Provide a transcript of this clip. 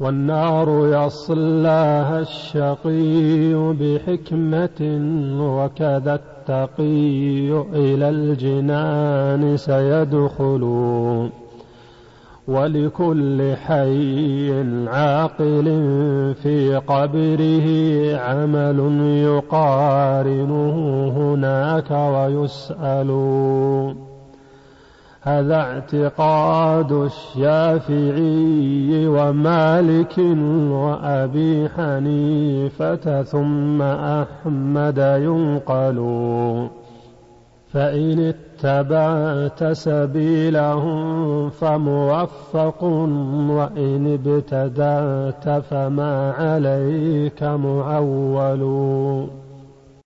والنار يصلاها الشقي بحكمة وكذا التقي إلى الجنان سيدخلون ولكل حي عاقل في قبره عمل يقارنه هناك ويسألون هذا اعتقاد الشافعي ومالك وأبي حنيفة ثم أحمد ينقل. فإن اتبعت سبيلهم فموفق وإن ابتدأت فما عليك معول